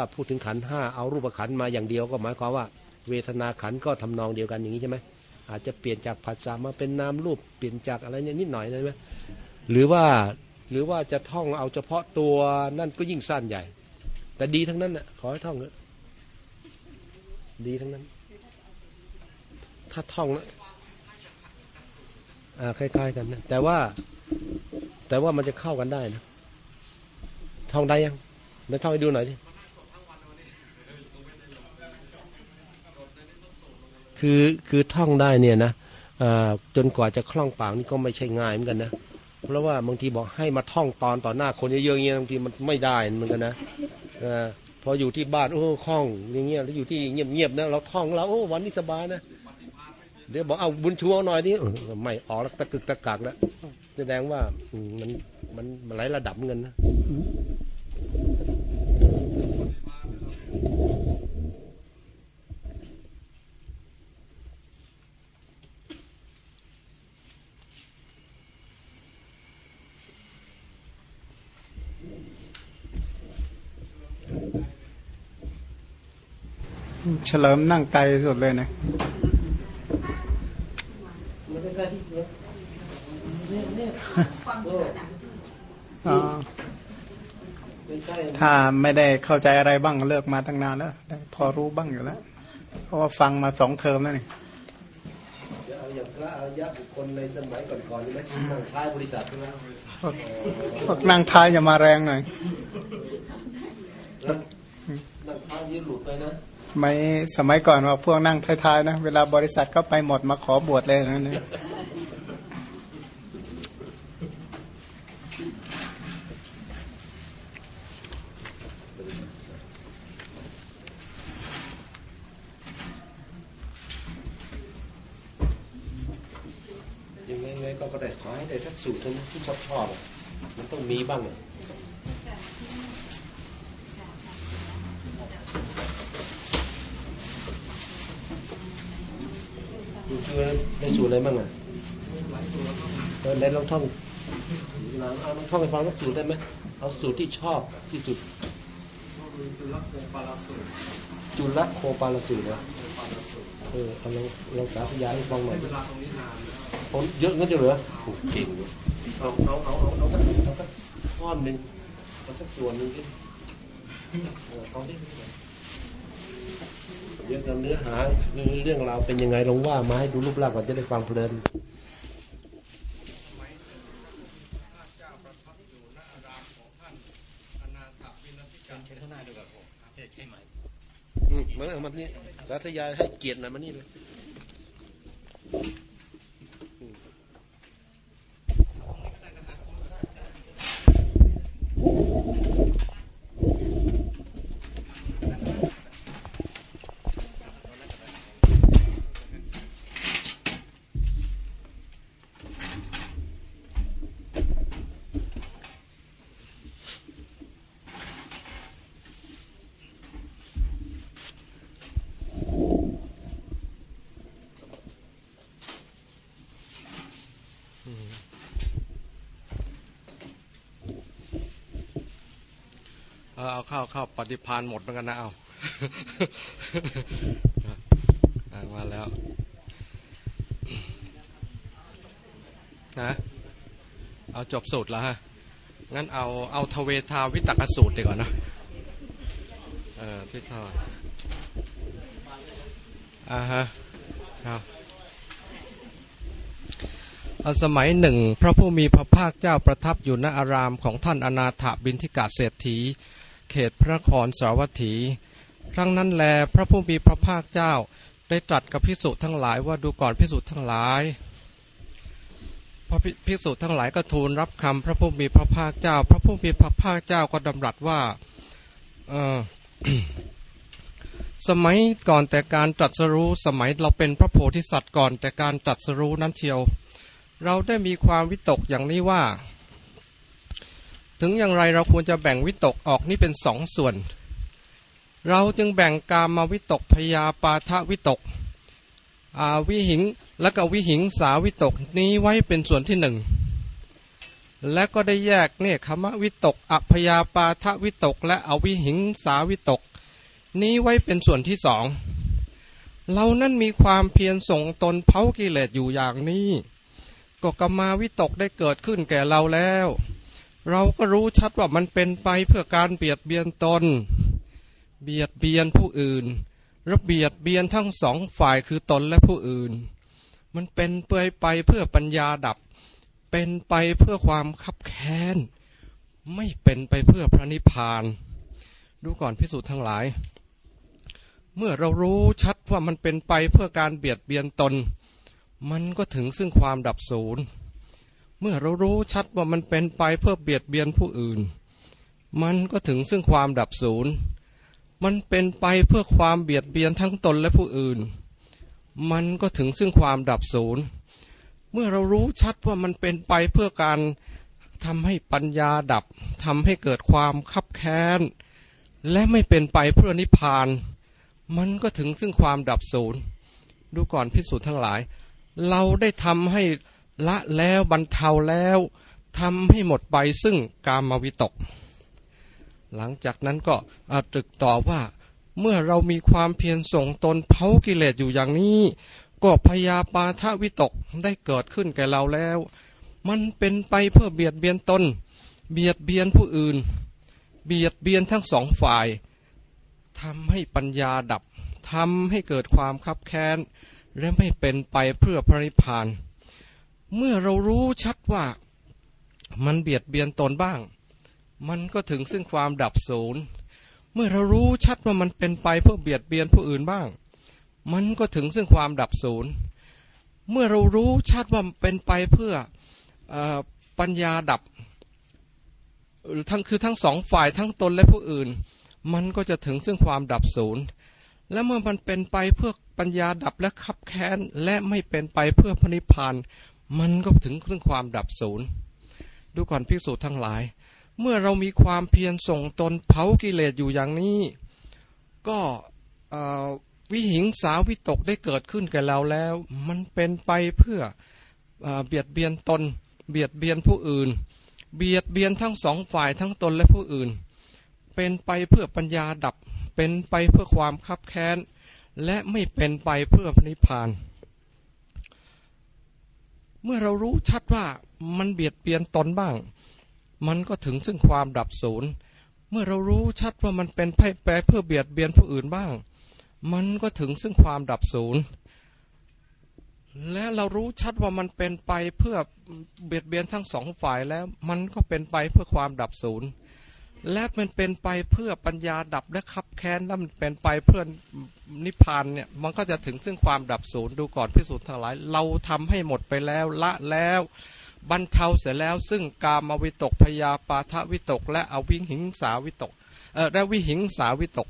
ถ้าพูดถึงขันห้าเอารูปขันมาอย่างเดียวก็หมายความว่า เวทนาขันก็ทำนองเดียวกันอย่างนี้ใช่ไหมอาจจะเปลี่ยนจากผัสสะมาเป็นนามรูปเปลี่ยนจากอะไรเนี่ยนิดหน่อยใช่ไหมหรือว่าหรือว่าจะท่องเอาเฉพาะตัวนั่นก็ยิ่งสั้นใหญ่ แต่ดีทั้งนั้นน่ะขอให้ท่องเถอะดีทั้งนั้น ถ้าท่องแล้วอ่าคล้าย ๆ กันนะแต่ว่า แต่ว่ามันจะเข้ากันได้นะท่องได้ยังไม่ท่องให้ดูหน่อยดิ คือคือท่องได้เนี่ยนะจนกว่าจะคล่องปากนี่ก็ไม่ใช่ง่ายเหมือนกันนะเพราะว่าบางทีบอกให้มาท่องตอนต่อหน้าคนเยอะๆเงี้ยบางทีมันไม่ได้เหมือนกันนะอพออยู่ที่บ้านโอ้คล่องอย่างเงี้ยแล้วอยู่ที่เงียบๆนะเราท่องเราโอ้วันนี้สบายนะเดี๋ยวบอกเอาบุญชูเอาหน่อยนี่ไม่ออกแล้วตะกึกตะกักแล้วแสดงว่ามันมันหลายระดับเงินนะ เฉลิมนั่งไกลสุดเลยนะถ้าไม่ได้เข้าใจอะไรบ้างเลิกมาตั้งนานแล้วพอรู้บ้างอยู่แล้ว เพราะว่าฟังมาสองเทอมแล้วนี่จะเอาอย่างพระอริยะบุคคลในสมัยก่อนๆใช่ไหมนั่งท้ายบริษัทใช่ไหมพวกนั่งท้ายจะมาแรงหน่อยนั่งท้ายยืดหลุดไปนะ ไม่สมัยก่อนว่าพวกนั่งท้ายๆนะ เวลาบริษัทก็ไปหมดมาขอบวชเลยนั่นเองยังไงก็ได้ขอให้ได้สักสูตรที่ชอบชอบมันต้องมีบ้างเลย คือในสูตรอะไรบ้างอะเออในลองท่องเอาลองท่องไปฟังสักสูตรได้ไหมเอาสูตรที่ชอบที่สุดจุลโคปาลสูตรจุลโคปาลสูตรนะเออเอาลองลองสาธยายให้ฟังหน่อยเยอะงั้นจะเหรอถูกเก่งเอาเอาเอาเอาเอาเอาสักท่อนหนึ่งเอาสักส่วนหนึ่งที่เอาที่ เรื่องเนื้อหาเรื่องราวเป็นยังไงลองว่ามาให้ดูรูปร่างก่อนจะได้ฟังเพลินเหมมาเอามันนี่รัฐยาให้เกียรติหน่อยมานี่เลย เอาเข้าเข้าปฏิพานหมดเหมือนกันนะเอามาแล้วนะเอาจบสูตรแล้วฮะ งั้นเอาเอาทเวทาวิตกสูตรดีกว่านะเออที่ทออ่าฮะครับสมัยหนึ่ง พระผู้มีพระภาคเจ้าประทับอยู่ณอารามของท่านอนาถบินทิกาเศรษฐี เขตพระนครสาวัตถี ครั้งนั้นแลพระผู้มีพระภาคเจ้าได้ตรัสกับพิสุทั้งหลายว่าดูก่อนพิสุทั้งหลายพระพิสุทั้งหลายก็ทูลรับคำพระผู้มีพระภาคเจ้า พระผู้มีพระภาคเจ้าก็ดำรัสว่าเออสมัยก่อนแต่การตรัสรู้สมัยเราเป็นพระโพธิสัตว์ก่อนแต่การตรัสรู้นั้นเทียว เราได้มีความวิตกอย่างนี้ว่า ถึงอย่างไรเราควรจะแบ่งวิตกออกนี่เป็นสองส่วน เราจึงแบ่งกามาวิตกพยาปาทวิตกอวิหิงและก็วิหิงสาวิตกนี้ไว้เป็นส่วนที่หนึ่งและก็ได้แยกเนี่ยคขมวิตกอัพยาปาทวิตก และอวิหิงสาวิตก นี้ไว้เป็นส่วนที่สองเรานั้นมีความเพียรส่งตนเผากิเลสอยู่อย่างนี้ ก็กรรมาวิตกได้เกิดขึ้นแก่เราแล้ว เราก็รู้ชัดว่ามันเป็นไปเพื่อการเบียดเบียนตน เบียดเบียนผู้อื่นระเบียดเบียนทั้งสองฝ่ายคือตนและผู้อื่น มันเป็นเปื่อยไปเพื่อปัญญาดับ เป็นไปเพื่อความคับแค้น ไม่เป็นไปเพื่อพระนิพพาน ดูก่อนพิสูจน์ทั้งหลาย เมื่อเรารู้ชัดว่ามันเป็นไปเพื่อการเบียดเบียนตน มันก็ถึงซึ่งความดับศูนย์ เมื่อเรารู้ชัดว่ามันเป็นไปเพื่อเบียดเบียนผู้อื่น มันก็ถึงซึ่งความดับศูนย์ มันเป็นไปเพื่อความเบียดเบียนทั้งตนและผู้อื่น มันก็ถึงซึ่งความดับศูนย์ เมื่อเรารู้ชัดว่ามันเป็นไปเพื่อการทำให้ปัญญาดับทำให้เกิดความคับแค้น และไม่เป็นไปเพื่อนิพพาน มันก็ถึงซึ่งความดับศูนย์ ดูก่อนพิสูจน์ทั้งหลาย เราได้ทำให้ ละแล้วบรรเทาแล้วทำให้หมดไปซึ่งกามวิตก หลังจากนั้นก็ตรึกต่อว่าเมื่อเรามีความเพียรส่งตนเผากิเลสอยู่อย่างนี้ ก็พยาปาทวิตกได้เกิดขึ้นแก่เราแล้ว มันเป็นไปเพื่อเบียดเบียนตน เบียดเบียนผู้อื่น เบียดเบียนทั้งสองฝ่ายทำให้ปัญญาดับทำให้เกิดความคับแค้น และไม่เป็นไปเพื่อพระนิพพาน เมื่อเรารู้ชัดว่ามันเบียดเบียนตนบ้าง มันก็ถึงซึ่งความดับศูนย์ เมื่อเรารู้ชัดว่ามันเป็นไปเพื่อเบียดเบียนผู้อื่นบ้าง มันก็ถึงซึ่งความดับศูนย์ เมื่อเรารู้ชัดว่าเป็นไปเพื่ออปัญญาดับ ทั้งคือทั้งสองฝ่ายทั้งตนและผู้อื่น มันก็จะถึงซึ่งความดับศูนย์ และเมื่อมันเป็นไปเพื่อปัญญาดับและขับแค้นและไม่เป็นไปเพื่อพระนิพพาน มันก็ถึงซึ่องความดับศูนย์ดูก่อนภิกษุทั้งหลาย เมื่อเรามีความเพียรส่งตนเผากิเลสอยู่อย่างนี้ ก็วิหิงสาวิตกได้เกิดขึ้นแก่เราแล้ว มันเป็นไปเพื่อเบียดเบียนตน เบียดเบียนผู้อื่น เบียดเบียนทั้งสองฝ่ายทั้งตนและผู้อื่น เป็นไปเพื่อปัญญาดับ เป็นไปเพื่อความคับแค้น และไม่เป็นไปเพื่อพนิพพาน เมื่อเรารู้ชัดว่ามันเบียดเบียนตนบ้าง มันก็ถึงซึ่งความดับศูนย์ เมื่อเรารู้ชัดว่ามันเป็นไปแปรเพื่อเบียดเบียนผู้อื่นบ้าง มันก็ถึงซึ่งความดับศูนย์ และเรารู้ชัดว่ามันเป็นไปเพื่อเบียดเบียนทั้งสองฝ่ายแล้ว มันก็เป็นไปเพื่อความดับศูนย์ และมันเป็นไปเพื่อปัญญาดับและขับแค้นแล้วมันเป็นไปเพื่อนิพพานเนี่ยมันก็จะถึงซึ่งความดับศูนย์ดูก่อนพิสูจน์ทั้งหลาย เราทำให้หมดไปแล้วละแล้วบรรเทาเสร็จแล้ว ซึ่งกามวิตกพยาปาทวิตก และอวิหิงสาวิตกเออและวิหิงสาวิตก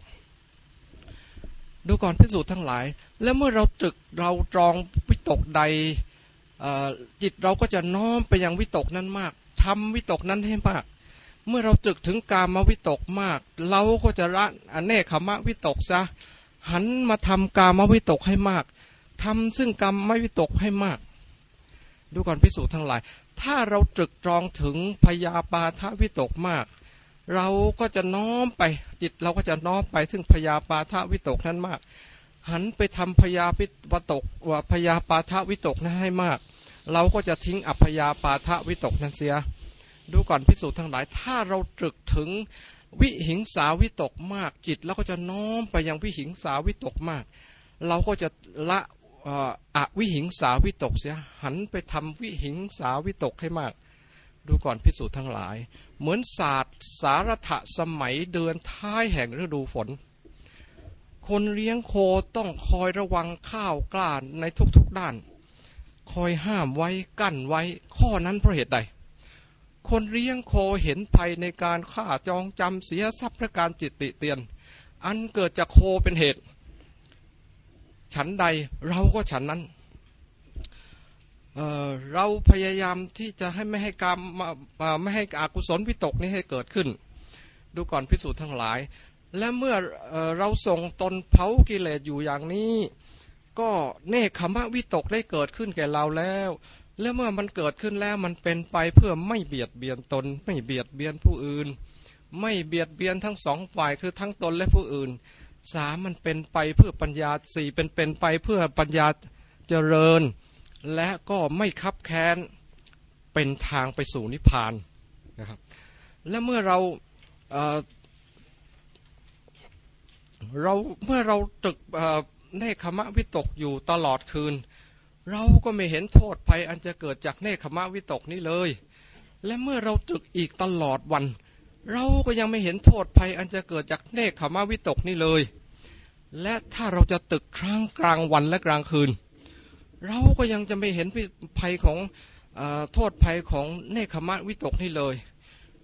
ดูก่อนพิสูจน์ทั้งหลาย แล้วเมื่อเราตรึกเราตรองวิตกใดจิตเราก็จะน้อมไปยังวิตกนั้นมากทำวิตกนั้นให้มาก เมื่อเราตึกถึงกามวิตกมาก เราก็จะละอเนกขมวิตกซะหันมาทำกามวิตกให้มากทำซึ่งกรรมวิตกให้มาก ดูก่อนพิสูจน์ทั้งหลาย ถ้าเราตรึกตรองถึงพยาปาทวิตกมาก เราก็จะน้อมไปจิตเราก็จะน้อมไปถึงพยาปาทวิตกนั้นมาก หันไปทำพยาปิวตกว่าพยาปาทวิตกนั้นให้มาก เราก็จะทิ้งอัพยาปาทวิตกนั้นเสีย ดูก่อนพิสูจน์ทั้งหลาย ถ้าเราตรึกถึงวิหิงสาวิตกมากจิตเราก็จะน้อมไปยังวิหิงสาวิตกมาก เราก็จะละอวิหิงสาวิตกเสียหันไปทำวิหิงสาวิตกให้มาก ดูก่อนพิสูจน์ทั้งหลาย เหมือนศาสตร์สารถะสมัยเดือนท้ายแห่งฤดูฝน คนเลี้ยงโคต้องคอยระวังข้าวกล้าในทุกๆด้าน คอยห้ามไว้กั้นไว้ข้อนั้นเพราะเหตุใด คนเลี้ยงโคเห็นภัยในการฆ่าจองจำเสียทรัพย์ประการจิตติเตียน อันเกิดจากโคเป็นเหตุ ฉันใดเราก็ฉันนั้นเเราพยายามที่จะให้ไม่ให้กรรมไม่ให้อกุศลวิตกนี้ให้เกิดขึ้น ดูก่อนพิสูจน์ทั้งหลาย และเมื่อเราส่งตนเผากิเลสอยู่อย่างนี้ ก็เนคขมะวิตกได้เกิดขึ้นแก่เราแล้ว แล้วเมื่อมันเกิดขึ้นแล้วมันเป็นไปเพื่อไม่เบียดเบียนตน ไม่เบียดเบียนผู้อื่น ไม่เบียดเบียนทั้งสองฝ่ายคือทั้งตนและผู้อื่นสามมันเป็นไปเพื่อปัญญาสี่เป็นเป็นไปเพื่อปัญญาเจริญ และก็ไม่คับแค้นเป็นทางไปสู่นิพพานนะครับและเมื่อเราเเราเมื่อเราตึกเนคขมะวิตกอยู่ตลอดคืน เราก็ไม่เห็นโทษภัยอันจะเกิดจากเนคขมะวิตกนี้เลย และเมื่อเราตึกอีกตลอดวัน เราก็ยังไม่เห็นโทษภัยอันจะเกิดจากเนคขมะวิตกนี้เลย และถ้าเราจะตึกครั้งกลางวันและกลางคืน เราก็ยังจะไม่เห็นภัยของอโทษภัยของเนคขมะวิตกนี้เลย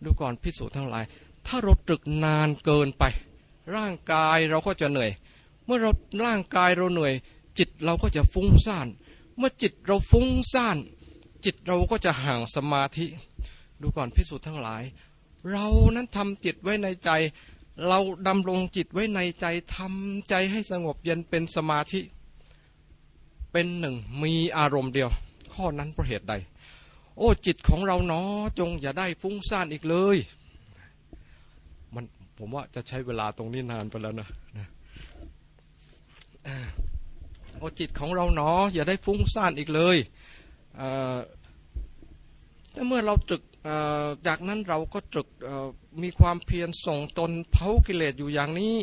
ดูก่อนพิสูจน์ทั้งหลาย ถ้าเราตึกนานเกินไป ร่างกายเราก็จะเหนื่อย เมื่อเราร่างกายเราเหนื่อย จิตเราก็จะฟุ้งซ่าน เมื่อจิตเราฟุ้งซ่าน จิตเราก็จะห่างสมาธิ ดูก่อนพิสูจน์ทั้งหลาย เรานั้นทำจิตไว้ในใจ เราดำรงจิตไว้ในใจทำใจให้สงบเย็นเป็นสมาธิ เป็นหนึ่งมีอารมณ์เดียว ข้อนั้นเพราะเหตุใด โอ้จิตของเราเนาะจงอย่าได้ฟุ้งซ่านอีกเลยมันผมว่าจะใช้เวลาตรงนี้นานไปแล้วนะนะ โอจิตของเราเนาะอย่าได้ฟุ้งซ่านอีกเลยแต่เมื่อเราตรึกจากนั้นเราก็ตรึกมีความเพียรส่งตนเผากิเลสอยู่อย่างนี้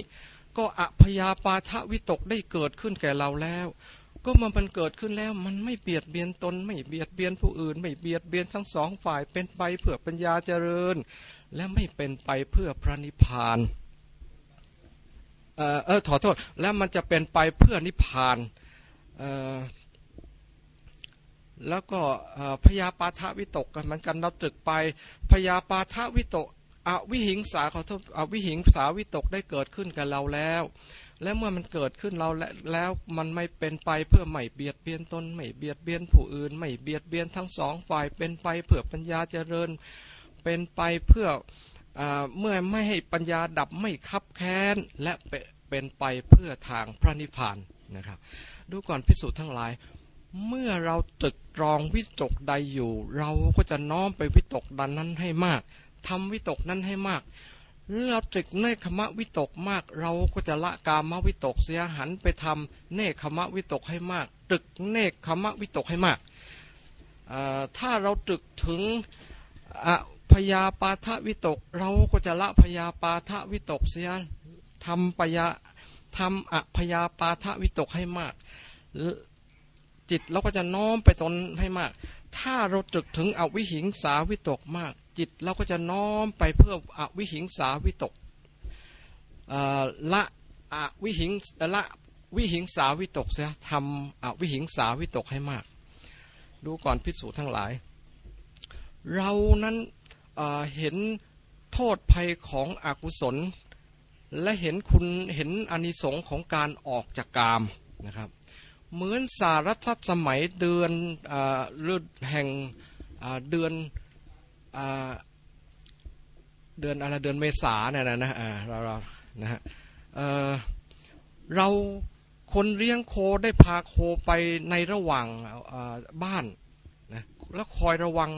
ก็อพยาปาทะวิตกได้เกิดขึ้นแก่เราแล้ว ก็มันมันเกิดขึ้นแล้วมันไม่เบียดเบียนตน ไม่เบียดเบียนผู้อื่น ไม่เบียดเบียนทั้งสองฝ่ายเป็นไปเพื่อปัญญาเจริญ และไม่เป็นไปเพื่อพระนิพพานเออเออขอโทษแล้วมันจะเป็นไปเพื่อนิพพานเแล้วก็พยาปาทวิตกกันมันกันเราตึกไปพยาปาทวิตกอวิหิงสาขอโทอวิหิงสาวิตกได้เกิดขึ้นกับเราแล้ว และเมื่อมันเกิดขึ้นเราแล้วมันไม่เป็นไปเพื่อไม่เบียดเบียนตนไม่เบียดเบียนผู้อื่น ไม่เบียดเบียนทั้งสองฝ่ายเป็นไปเพื่อปัญญาเจริญ เป็นไปเพื่อเมื่อไม่ให้ปัญญาดับไม่คับแค้นและเป็นไปเพื่อทางพระนิพพาน นะครับ ดูก่อนพิสูจน์ทั้งหลาย เมื่อเราตึกตรองวิตกใดอยู่ เราก็จะน้อมไปวิตกดันนั้นให้มากทำวิตกนั้นให้มากเราตรึกเนคขมะวิตกมาก เราก็จะละกามวิตกเสียหันไปทำเนคขมะวิตกให้มาก ตรึกเนคขมะวิตกให้มาก ถ้าเราตรึกถึงพยาปาทวิตก เราก็จะละพยาปาทวิตกเสียทำปยา ทำอพยาปาทวิตกให้มาก จิตเราก็จะน้อมไปตนให้มาก ถ้าเราตรึกถึงอวิหิงสาวิตกมาก จิตเราก็จะน้อมไปเพื่ออวิหิงสาวิตกละอวิหิงละวิหิงสาวิตกเสียทำอวิหิงสาวิตกให้มาก ดูก่อนพิสูจน์ทั้งหลาย เรานั้นเห็นโทษภัยของอกุศล และเห็นคุณเห็นอนิสงค์ของการออกจากกามนะครับ เหมือนสารัชสมัยเดือนอดแห่งเดือนเดือนอะไรเดือนเมษาเนี่ยนะนะเราเรานะฮะเราคนเลี้ยงโคได้พาโคไปในระหว่างบ้านนะแล้วคอยระวัง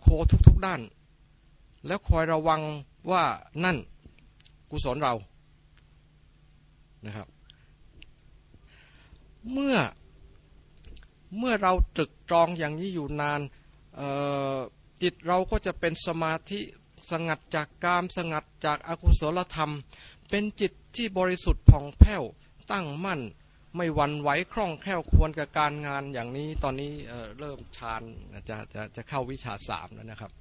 โคทุกๆด้าน แล้วคอยระวังว่านั่น กุศลเรานะครับ เมื่อเมื่อเราตรึกตรองอย่างนี้อยู่นานจิตเราก็จะเป็นสมาธิสงัดจากกามสงัดจากอากุศลธรรม เป็นจิตที่บริสุทธิ์ผ่องแผ้วตั้งมั่นไม่หวั่นไหวคล่องแคล่วควรกับการงานอย่างนี้ตอนนี้เริ่มฌานจะจะจะเข้าวิชาสามแล้วนะครับ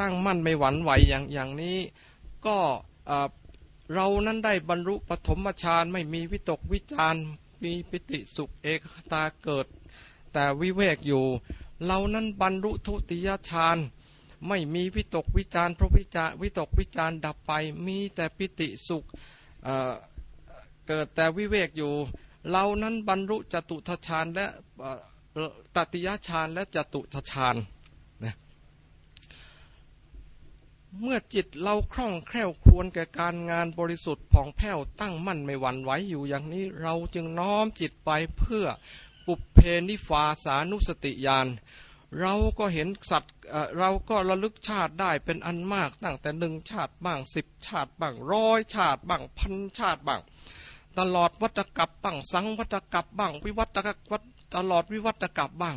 ตั้งมั่นไม่หวั่นไหวอย่างอย่างนี้ก็ เรานั้นได้บรรลุปฐมฌานไม่มีวิตกวิจารมีปิติสุขเอกตาเกิด แต่วิเวกอยู่ เรานั้นบรรลุทุติยฌานไม่มีวิตกวิจารพระวิจารวิตกวิจารดับไป มีแต่ปิติสุขเเกิดแต่วิเวกอยู่ เรานั้นบรรลุจตุทฌานและตติยฌานและจตุทฌาน เมื่อจิตเราคล่องแคล่วควรแก่การงานบริสุทธิ์ผ่องแผ้วตั้งมั่นไม่หวั่นไหวอยู่อย่างนี้ เราจึงน้อมจิตไปเพื่อปุเพนิฟาสานุสติญาณเราก็เห็นสัตว์เราก็ระลึกชาติได้เป็นอันมากตั้งแต่หนึ่งชาติบ้างสิบชาติบ้างร้อยชาติบ้างพันชาติบ้าง ตลอดวัตกับบ้างสังวัตกับบ้าง วิวัตกับตลอดวิวัตกับบ้าง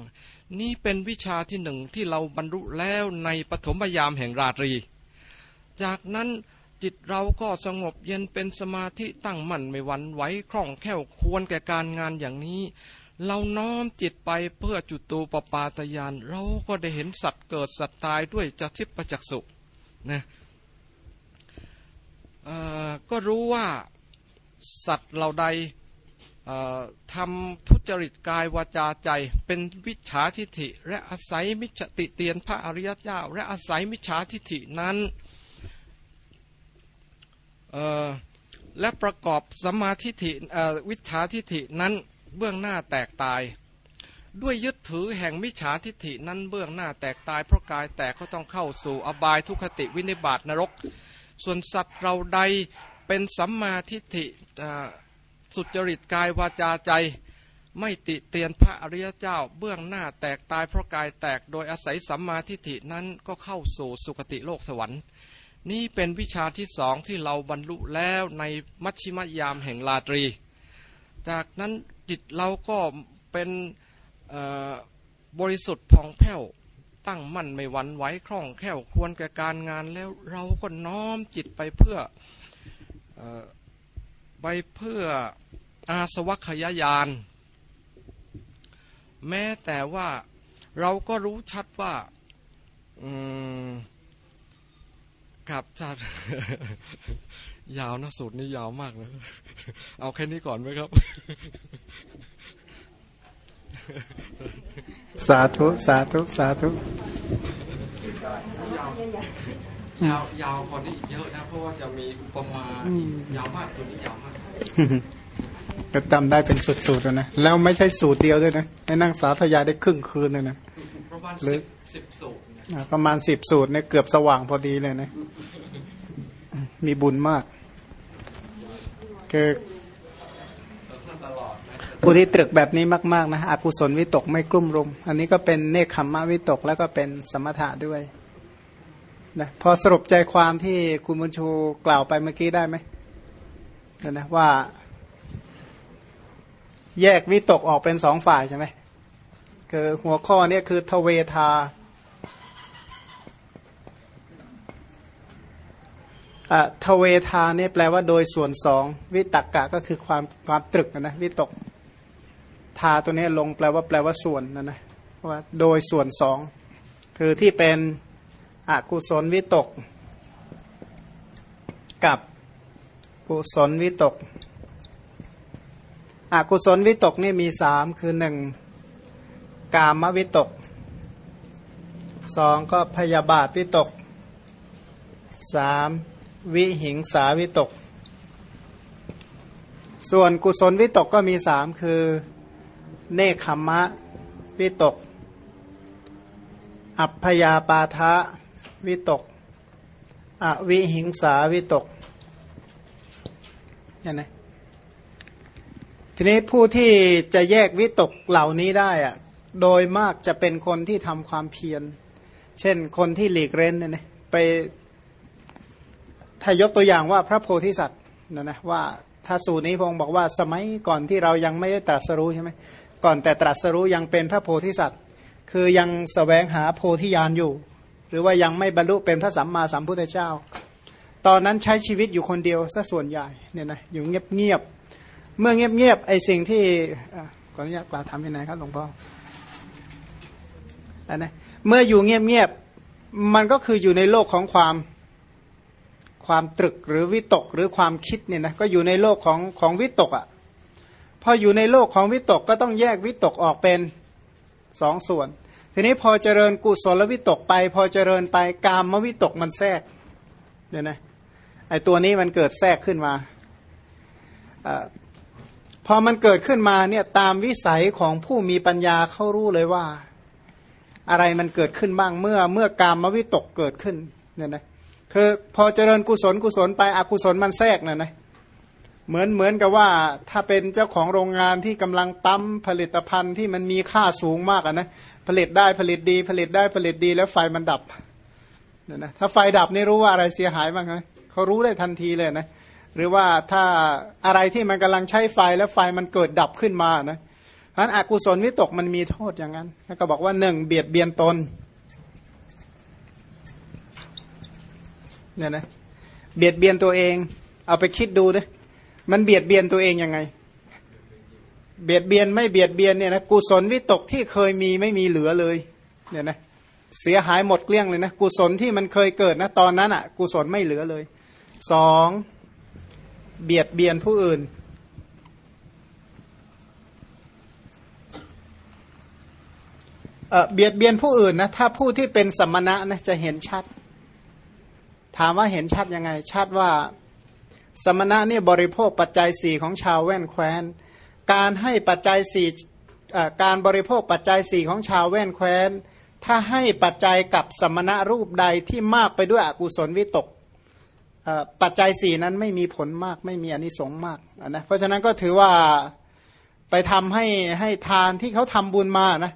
นี่เป็นวิชาที่หนึ่งที่เราบรรลุแล้วในปฐมยามแห่งราตรี จากนั้นจิตเราก็สงบเย็นเป็นสมาธิตั้งมั่นไม่หวั่นไหวคล่องแคล่วควรแก่การงานอย่างนี้ เราน้อมจิตไปเพื่อจุตูปปาตยาน เราก็ได้เห็นสัตว์เกิดสัตว์ตายด้วยจทิพประจักษุนะก็รู้ว่าสัตว์เหล่าใดทำทุจริตกายวาจาใจเป็นวิชาทิฐิ และอาศัยมิจติเตียนพระอริยเจ้า และอาศัยมิจฉาทิฐินั้น และประกอบสมาธิฐิวิชาทิฐินั้นเบื้องหน้าแตกตาย ด้วยยึดถือแห่งมิจฉาทิฐินั้นเบื้องหน้าแตกตายเพราะกายแตกก็ต้องเข้าสู่อบายทุคติวินิบาตนรก ส่วนสัตว์เราใดเป็นสัมมาทิฏฐิสุจริตกายวาจาใจไม่ติเตียนพระอริยเจ้าเบื้องหน้าแตกตายเพราะกายแตกโดยอาศัยสัมมาทิฏฐินั้นก็เข้าสู่สุคติโลกสวรรค์ นี่เป็นวิชาที่สองที่เราบรรลุแล้วในมัชชิมยามแห่งลาตรี จากนั้นจิตเราก็เป็นบริสุทธิ์ผ่องแผ้ว ตั้งมั่นไม่หวั่นไหวคล่องแคล่วควรแก่การงานแล้วเราก็น้อมจิตไปเพื่อไปเพื่ออาสวัคยายาน แม้แต่ว่าเราก็รู้ชัดว่าอืม ครับชัดยาวนะสูตรนี้ยาวมากเลยเอาแค่นี้ก่อนไหมครับ สาธุ สาธุ สาธุ ยาวยาวกว่านี้เยอะนะ เพราะว่าจะมีประมาณยาวมากตัวนี้ยาวมากก็จำได้เป็นสูตรๆนะ แล้วไม่ใช่สูตรเดียวด้วยนะให้นั่งสาธยายได้ครึ่งคืนเลยนะประมาณสิบสิบสูตร ประมาณสิบสูตรเนี่ยเกือบสว่างพอดีเลยนะ มีบุญมากคือผู้ที่ตรึกแบบนี้มาก ๆ นะอกุศลวิตกไม่กลุ่มรุม อันนี้ก็เป็นเนคขมมะวิตกแล้วก็เป็นสมถะด้วยนะพอสรุปใจความที่คุณบุญชูกล่าวไปเมื่อกี้ได้ไหมนะว่า แยกวิตกออกเป็นสองฝ่ายใช่ไหมคือหัวข้อนี้คือทเวทา ทเวทาเนี่ยแปลว่าโดยส่วนสองวิตกกะก็คือความความตรึกนะวิตกทาตัวนี้ลงแปลว่าแปลว่าส่วนนะนะว่าโดยส่วนสองคือที่เป็นอกุศลวิตก กับกุศลวิตก อกุศลวิตกนี่มีสามคือหนึ่งกามวิตกสองก็พยาบาทวิตกสาม วิหิงสาวิตก ส่วนกุศลวิตกก็มีสามคือ เนคขมะวิตก อัพยาปาทะวิตก อวิหิงสาวิตกเนี่ยนะทีนี้ผู้ที่จะแยกวิตกเหล่านี้ได้อะโดยมากจะเป็นคนที่ทำความเพียร เช่นคนที่หลีกเร้นเนี่ยไป ถ้ายกตัวอย่างว่าพระโพธิสัตว์นะนะว่าถ้าสูตรนี้พงบอกว่าสมัยก่อนที่เรายังไม่ได้ตรัสรู้ใช่ไหมก่อนแต่ตรัสรู้ยังเป็นพระโพธิสัตว์ คือยังสแสวงหาโพธิญาณอยู่ หรือว่ายังไม่บรรลุเป็นพระสัมมาสัมพุทธเจ้า ตอนนั้นใช้ชีวิตอยู่คนเดียวซะส่วนใหญ่เนี่ยนะอยู่เงียบเงียบเมื่อเงียบเงียบไอสิ่งที่ก่ออนุญาตกล่าวทำยังไงครับหลวงพ่ออันนะเมื่ออยู่เงียบเงียบมันก็คืออยู่ในโลกของความ ความตรึกหรือวิตกหรือความคิดเนี่ยนะก็อยู่ในโลกของของวิตกอะ่ะพออยู่ในโลกของวิตกก็ต้องแยกวิตกออกเป็นสองส่วน ทีนี้พอเจริญกุศลวิตกไป พอเจริญไปกามมวิตกมันแทรกเนี่ยนะไอตัวนี้มันเกิดแทรกขึ้นมาอพอมันเกิดขึ้นมาเนี่ยตามวิสัยของผู้มีปัญญาเขารู้เลยว่า อะไรมันเกิดขึ้นบ้างเมื่อเมื่อกามมวิตกเกิดขึ้นเนี่ยนะ คือพอเจริญกุศลกุศลไปอกุศลมันแทรกนะนะเหมือนเหมือนกับว่าถ้าเป็นเจ้าของโรงงานที่กำลังปั๊มผลิตภัณฑ์ที่มันมีค่าสูงมากอะนะผลิตได้ผลิตดี ผลิตได้ผลิตดีแล้วไฟมันดับนี่นะถ้าไฟดับนี่รู้ว่าอะไรเสียหายบ้างไหมเขารู้ได้ทันทีเลยนะหรือว่าถ้าอะไรที่มันกำลังใช้ไฟแล้วไฟมันเกิดดับขึ้นมานะเพราะนั้นอกุศลวิตกมันมีโทษอย่างนั้นแล้วก็บอกว่าหนึ่งเบียดเบียนตน เนี่ยนะเบียดเบียนตัวเอง เอาไปคิดดูนะมันเบียดเบียนตัวเองยังไง เบียดเบียนไม่เบียดเบียนเนี่ยนะกุศลวิตกที่เคยมีไม่มีเหลือเลยเนี่ยนะเสียหายหมดเกลี้ยงเลยนะกุศลที่มันเคยเกิดนะตอนนั้นอะ กุศลไม่เหลือเลยสองเบียดเบียนผู้อื่นเเบียดเบียนผู้อื่นนะถ้าผู้ที่เป็นสมณะนะจะเห็นชัด ถามว่าเห็นชัดยังไง ชัดว่าสมณะนี่บริโภคปัจจัยสี่ของชาวแว่นแคว้น การให้ปัจจัยสี่การบริโภคปัจจัยสี่ของชาวแว่นแคว้น ถ้าให้ปัจจัยกับสมณะรูปใดที่มากไปด้วยอกุศลวิตกปัจจัยสี่นั้นไม่มีผลมากไม่มีอนิสงส์มากนะเพราะฉะนั้นก็ถือว่าไปทำให้ให้ทานที่เขาทำบุญมานะ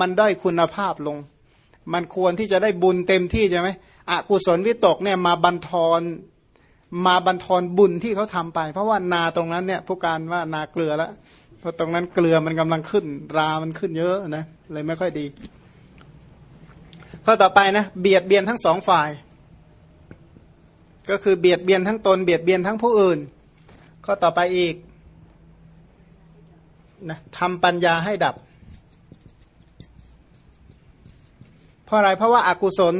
มันได้คุณภาพลง มันควรที่จะได้บุญเต็มที่ใช่ไหม อกุศลวิตกเนี่ยมาบันทอนมาบันทอนบุญที่เขาทำไป เพราะว่านาตรงนั้นเนี่ยผู้การว่านาเกลือแล้วเพราะตรงนั้นเกลือมันกำลังขึ้น รามันขึ้นเยอะนะเลยไม่ค่อยดี ข้อต่อไปนะเบียดเบียนทั้งสองฝ่าย ก็คือเบียดเบียนทั้งตนเบียดเบียนทั้งผู้อื่น ข้อต่อไปอีกนะทำปัญญาให้ดับ เพราะอะไรเพราะว่าอากุศล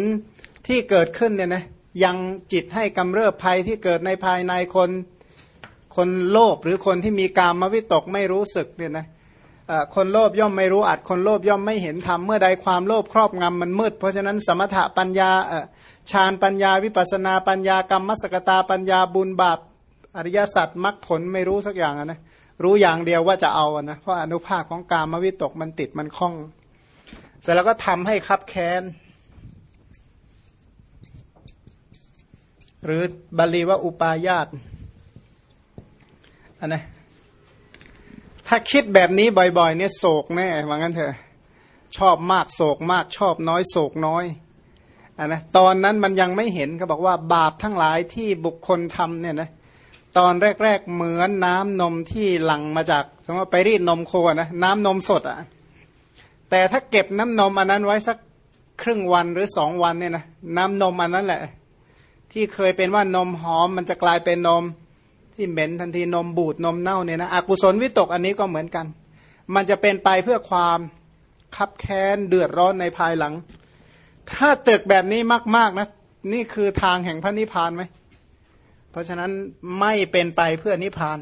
ที่เกิดขึ้นเนี่ยนะยังจิตให้กำเริบภัยที่เกิดในภายในคนคนโลภหรือคนที่มีกามมวิตกไม่รู้สึกเนี่ยนะคนโลภย่อมไม่รู้อัดคนโลภย่อมไม่เห็นธรรมเมื่อใดความโลภครอบงำมันมืด เพราะฉะนั้นสมถะปัญญาฌานปัญญาวิปัสนาปัญญากรรมสกตาปัญญาบุญบาปอริยสัจมรรคผลไม่รู้สักอย่างนะรู้อย่างเดียวว่าจะเอานะเพราะอนุภาคของกามวิตกมันติดมันคล้อง เสร็จแล้วก็ทำให้คับแค้น หรือบาลีว่าอุปายาตอันนะถ้าคิดแบบนี้บ่อยๆ เนี่ยโศกแน่ว่างั้นเถอะ ชอบมากโศกมากชอบน้อยโศกน้อยอันนะตอนนั้นมันยังไม่เห็นเขาบอกว่าบาปทั้งหลายที่บุคคลทำเนี่ยนะตอนแรก ๆ เหมือนน้ำนมที่หลั่งมาจาก สมมติไปรีดนมโคนะน้ำนมสดอะ่ะแต่ถ้าเก็บน้ำนมอันนั้นไว้สักครึ่งวันหรือสองวันเนี่ยนะน้ำนมอันนั้นแหละ ที่เคยเป็นว่านมหอม มันจะกลายเป็นนมที่เหม็นทันทีนมบูดนมเน่าเนี่ยนะอกุศลวิตกอันนี้ก็เหมือนกัน มันจะเป็นไปเพื่อความคับแค้นเดือดร้อนในภายหลัง ถ้าตึกแบบนี้มาก ๆนะ นี่คือทางแห่งพระนิพพานไหมเพราะฉะนั้นไม่เป็นไปเพื่อนิพพาน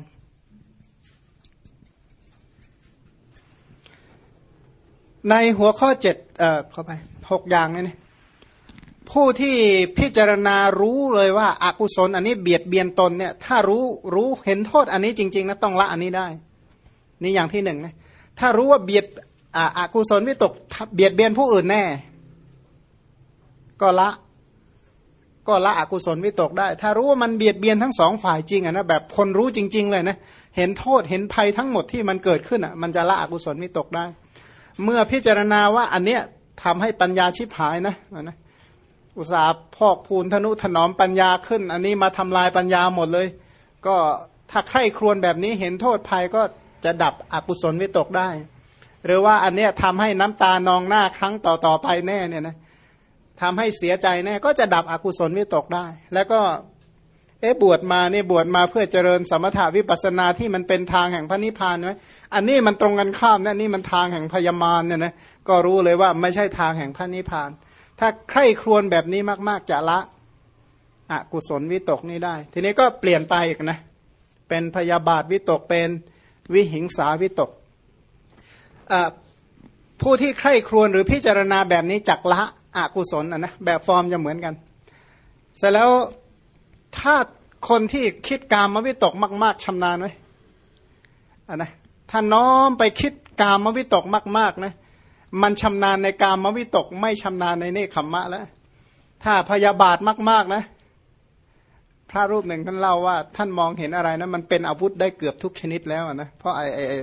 ในหัวข้อเจ็ดเอ่อเข้าไปหกอย่างนี่ ผู้ที่พิจารณารู้เลยว่าอากุศลอันนี้เบียดเบียนตนเนี่ย ถ้ารู้รู้เห็นโทษอันนี้จริง ๆนะต้องละอันนี้ได้ นี่อย่างที่หนึ่งนะถ้ารู้ว่าเบียดอากุศลวิตกเบียดเบียนผู้อื่นแน่ ก็ละ ก็ละอกุศลวิตกได้ ถ้ารู้ว่ามันเบียดเบียนทั้งสองฝ่ายจริงอะนะแบบคนรู้จริง ๆ เลยนะเห็นโทษเห็นภัยทั้งหมดที่มันเกิดขึ้นอะ มันจะละอกุศลวิตกได้ เมื่อพิจารณาว่าอันเนี้ยทำให้ปัญญาชิบหายนะนะ อุตสาห์พอกพูนธนุถนอมปัญญาขึ้น อันนี้มาทำลายปัญญาหมดเลย ก็ถ้าใคร่ครวญแบบนี้เห็นโทษภัยก็จะดับอกุศลวิตกได้ หรือว่าอันเนี้ยทำให้น้ำตานองหน้าครั้งต่อต่อไปแน่เนี่ยนะทำให้เสียใจแน่ก็จะดับอกุศลวิตกได้ แล้วก็เอ๊ะบวชมาเนี่ยบวชมาเพื่อเจริญสมถาวิปัสนาที่มันเป็นทางแห่งพระนิพพานไหมอันนี้มันตรงกันข้ามนะนี่มันทางแห่งพยามารเนี่ยนะก็รู้เลยว่าไม่ใช่ทางแห่งพระนิพพาน ถ้าใคร่ครวญแบบนี้มาก ๆ จะละอกุศลวิตกนี้ได้ ทีนี้ก็เปลี่ยนไปอีกนะ เป็นพยาบาทวิตกเป็นวิหิงสาวิตก ผู้ที่ใคร่ครวญหรือพิจารณาแบบนี้จักละอกุศลนะนะแบบฟอร์มจะเหมือนกัน เสร็จแล้วถ้าคนที่คิดกามวิตกมาก ๆชำนาญไหมอะนะถ้าน้อมไปคิดกามวิตกมาก ๆ นะ มันชำนาญในการมวิตก ไม่ชำนาญในเนคขมมะแล้ว ถ้าพยาบาทมาก ๆนะ พระรูปหนึ่งท่านเล่าว่า ท่านมองเห็นอะไรนะมันเป็นอาวุธได้เกือบทุกชนิดแล้วนะเพราะไอ้ไอไอ้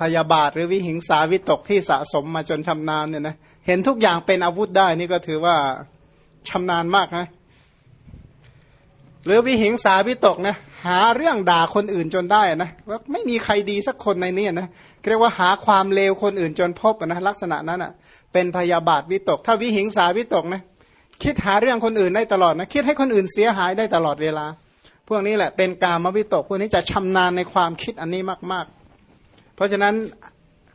พยาบาทหรือวิหิงสาวิตกที่สะสมมาจนชำนาญเนี่ยนะเห็นทุกอย่างเป็นอาวุธได้นี่ก็ถือว่าชำนาญมากนะหรือวิหิงสาวิตกนะ หาเรื่องด่าคนอื่นจนได้นะว่าไม่มีใครดีสักคนในนี้นะเรียกว่าหาความเลวคนอื่นจนพบนะลักษณะนั้นอะ เป็นพยาบาทวิตก ถ้าวิหิงสาวิตกนะคิดหาเรื่องคนอื่นได้ตลอดนะคิดให้คนอื่นเสียหายได้ตลอดเวลา พวกนี้แหละเป็นกามวิตก พวกนี้จะชำนาญในความคิดอันนี้มาก ๆ เพราะฉะนั้น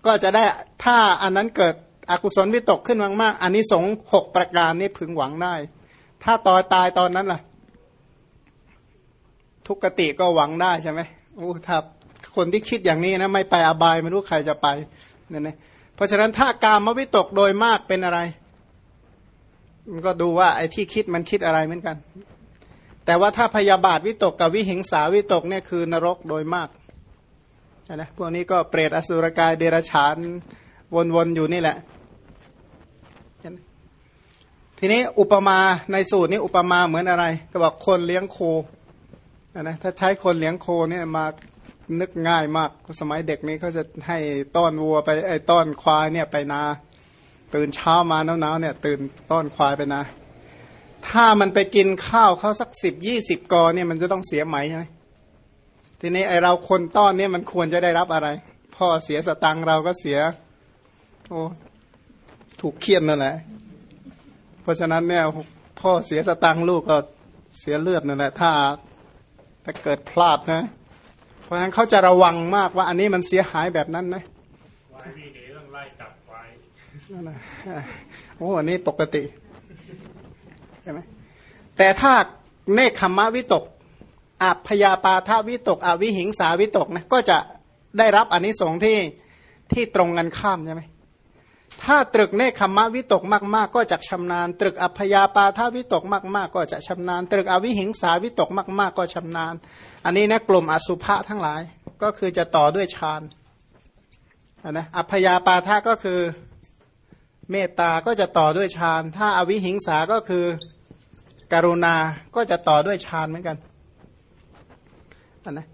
ก็จะได้ถ้าอันนั้นเกิดอกุศลวิตกขึ้นมากๆอันนี้สงหกประการนี้พึงหวังได้ ถ้าตอนตายตอนนั้นล่ะ ทุกกติก็หวังได้ใช่ไหมโอ้ถ้าคนที่คิดอย่างนี้นะไม่ไปอบายไม่รู้ใครจะไปเนี่ยนะเพราะฉะนั้นถ้ากามวิตกโดยมากเป็นอะไร มันก็ดูว่าไอ้ที่คิดมันคิดอะไรเหมือนกัน แต่ว่าถ้าพยาบาทวิตกกับวิหิงสาวิตกเนี่ยคือนรกโดยมากนะพวกนี้ก็เปรตอสุรกายเดรัจฉานวนๆอยู่นี่แหละ ทีนี้อุปมาในสูตรนี้อุปมาเหมือนอะไร ก็บอกคนเลี้ยงโค นะถ้าใช้คนเลี้ยงโคเนี่ยมานึกง่ายมากสมัยเด็กนี้เขาจะให้ต้อนวัวไปไอ้ต้อนควายเนี่ยไปนา ตื่นเช้ามาหนาวๆเนี่ย ตื่นต้อนควายไปนาถ้ามันไปกินข้าวเขาสักสิบยี่สิบกอเนี่ยมันจะต้องเสียไหมใช่ไหมทีนี้ไอเราคนต้อนเนี่ยมันควรจะได้รับอะไร พ่อเสียสตังเราก็เสีย โอ้ถูกเคียนนั่นแหละ เพราะฉะนั้นเนี่ยพ่อเสียสตังลูกก็เสียเลือดนั่นแหละถ้า ถ้าเกิดพลาดนะ เพราะฉะนั้นเขาจะระวังมากว่าอันนี้มันเสียหายแบบนั้นนะวายวีเดต้องไล่จับควายนั่นนะโอ้อันนี้ปกติใช่ไหมแต่ถ้าเนคขมะวิตกอัพยาปาทวิตก อวิหิงสาวิตกนะก็จะได้รับอันนี้สงที่ที่ตรงกันข้ามใช่ไหม ถ้าตรึกเนคขมะวิตกมาก ๆ ก็จะชำนาญ ตรึกอัพยาปาทวิตกมาก ๆ ก็จะชำนาญ ตรึกอวิหิงสาวิตกมาก ๆ ก็ชำนาญ อันนี้นะกลุ่มอสุภะทั้งหลายก็คือจะต่อด้วยฌานนะอัพยาปาทะก็คือเมตตาก็จะต่อด้วยฌาน ถ้าอาวิหิงสาก็คือกรุณา ก็จะต่อด้วยฌานเหมือนกันนนะ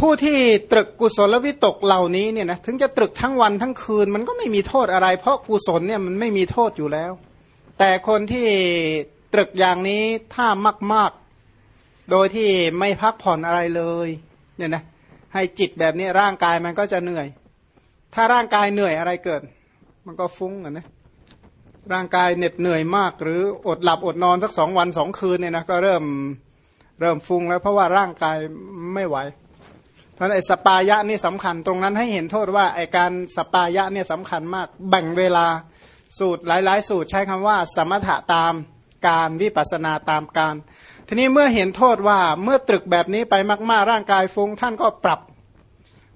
ผู้ที่ตรึกกุศลวิตกเหล่านี้เนี่ยนะถึงจะตรึกทั้งวันทั้งคืน มันก็ไม่มีโทษอะไร เพราะกุศลเนี่ยมันไม่มีโทษอยู่แล้ว แต่คนที่ตรึกอย่างนี้ถ้ามาก ๆ โดยที่ไม่พักผ่อนอะไรเลยเนี่ยนะให้จิตแบบนี้ร่างกายมันก็จะเหนื่อย ถ้าร่างกายเหนื่อยอะไรเกิด มันก็ฟุ้งอะนะร่างกายเหน็ดเหนื่อยมาก หรืออดหลับอดนอนสักสองวันสองคืนเนี่ยนะก็เริ่มเริ่มฟุ้งแล้วเพราะว่าร่างกายไม่ไหว เพราะไอ้สปายะนี่สำคัญตรงนั้นให้เห็นโทษว่าไอ้การสปายะเนี่ยสำคัญมากแบ่งเวลาสูตรหลาย ๆ สูตรใช้คำว่า สมถะตามการวิปัสนาตามการ ทีนี้เมื่อเห็นโทษว่าเมื่อตรึกแบบนี้ไปมาก ๆ ร่างกายฟุ้งท่านก็ปรับ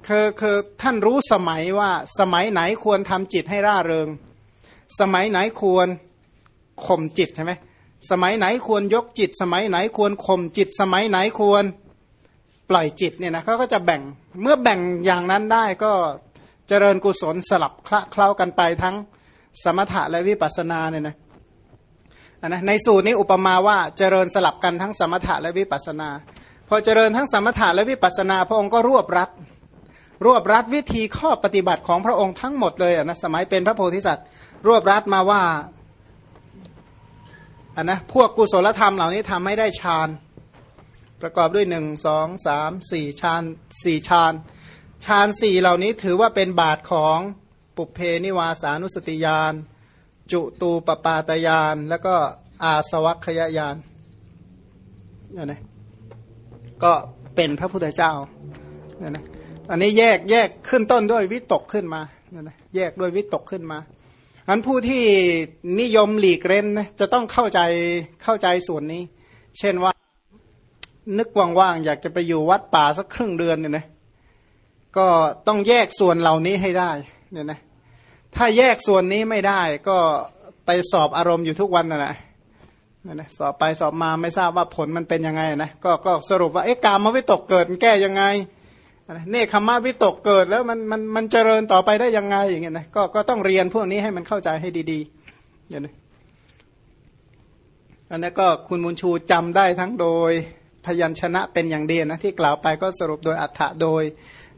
คือคือท่านรู้สมัยว่าสมัยไหนควรทำจิตให้ร่าเริง สมัยไหนควรข่มจิตใช่ไหมสมัยไหนควรยกจิต สมัยไหนควรข่มจิต สมัยไหนควร ปล่อยจิตเนี่ยนะเขาก็จะแบ่งเมื่อแบ่งอย่างนั้นได้ก็เจริญกุศลสลับคละเคล้ากันไปทั้งสมถะและวิปัสสนาเนี่ยนะนะในสูตรนี้อุปมาว่าเจริญสลับกันทั้งสมถะและวิปัสนา พอเจริญทั้งสมถะและวิปัสนา พระองค์ก็รวบรัดรวบรัดวิธีข้อปฏิบัติของพระองค์ทั้งหมดเลยนะสมัยเป็นพระโพธิสัตว์ รวบรัดมาว่าอันนะพวกกุศลธรรมเหล่านี้ทำให้ได้ฌาน ประกอบด้วยหนึ่งสองสามสี่ฌานสี่ฌานฌานสี่เหล่านี้ถือว่าเป็นบาทของปุเพนิวาสานุสติยาน จุตูปปาตยาน แล้วก็อาสวัคยายานเนี่ยนะก็เป็นพระพุทธเจ้าเนี่ยนะอันนี้แยกแยกขึ้นต้นด้วยวิตกขึ้นมาเนี่ยนะแยกด้วยวิตกขึ้นมาอันผู้ที่นิยมหลีกเล่นนะจะต้องเข้าใจเข้าใจส่วนนี้ เช่นว่า นึกว่างๆอยากจะไปอยู่วัดป่าสักครึ่งเดือนเนี่ยนะก็ต้องแยกส่วนเหล่านี้ให้ได้เนี่ยนะถ้าแยกส่วนนี้ไม่ได้ก็ไปสอบอารมณ์อยู่ทุกวันนั่นแหละนี่นะสอบไปสอบมาไม่ทราบว่าผลมันเป็นยังไงนะก็ก็สรุปว่าเอ๊ะกามมวิตกเกิดแก้ยังไงเนคขมาวิตกเกิดแล้วมันมันมันเจริญต่อไปได้ยังไงอย่างเงี้ยนะก็ก็ต้องเรียนพวกนี้ให้มันเข้าใจให้ดีๆอย่างนี้อันนี้ก็คุณมุนชูจำได้ทั้งโดย พยัญชนะเป็นอย่างเดียวนะที่กล่าวไปก็สรุปโดยอัฏฐะโดย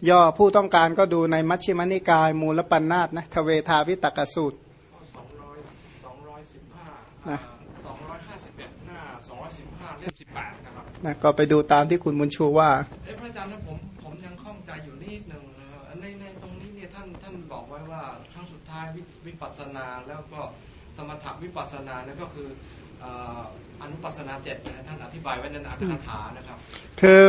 ย่อผู้ต้องการก็ดูในมัชฌิมนิกาย มูลปัญนาตนะทเวทาวิตกสูตรสองร้อยสองร้อยสิบห้านะสองร้อยห้าสิบเอ็ดหน้าสองร้อยสิบห้าเล่มสิบแปดนะครับนะก็ไปดูตามที่คุณมุนชูว่าเอ้พระอาจารย์นะผมผมยังข้องใจอยู่นิดหนึ่งนะครับในในตรงนี้เนี่ยท่านท่านบอกไว้ว่าครั้งสุดท้ายวิวิปัสสนาแล้วก็สมถะวิปัสสนาเนี่ยก็คือเอนุปัสสนาเจ็ดนะท่านอธิบายไว้ในอัตถกถานะครับ คือ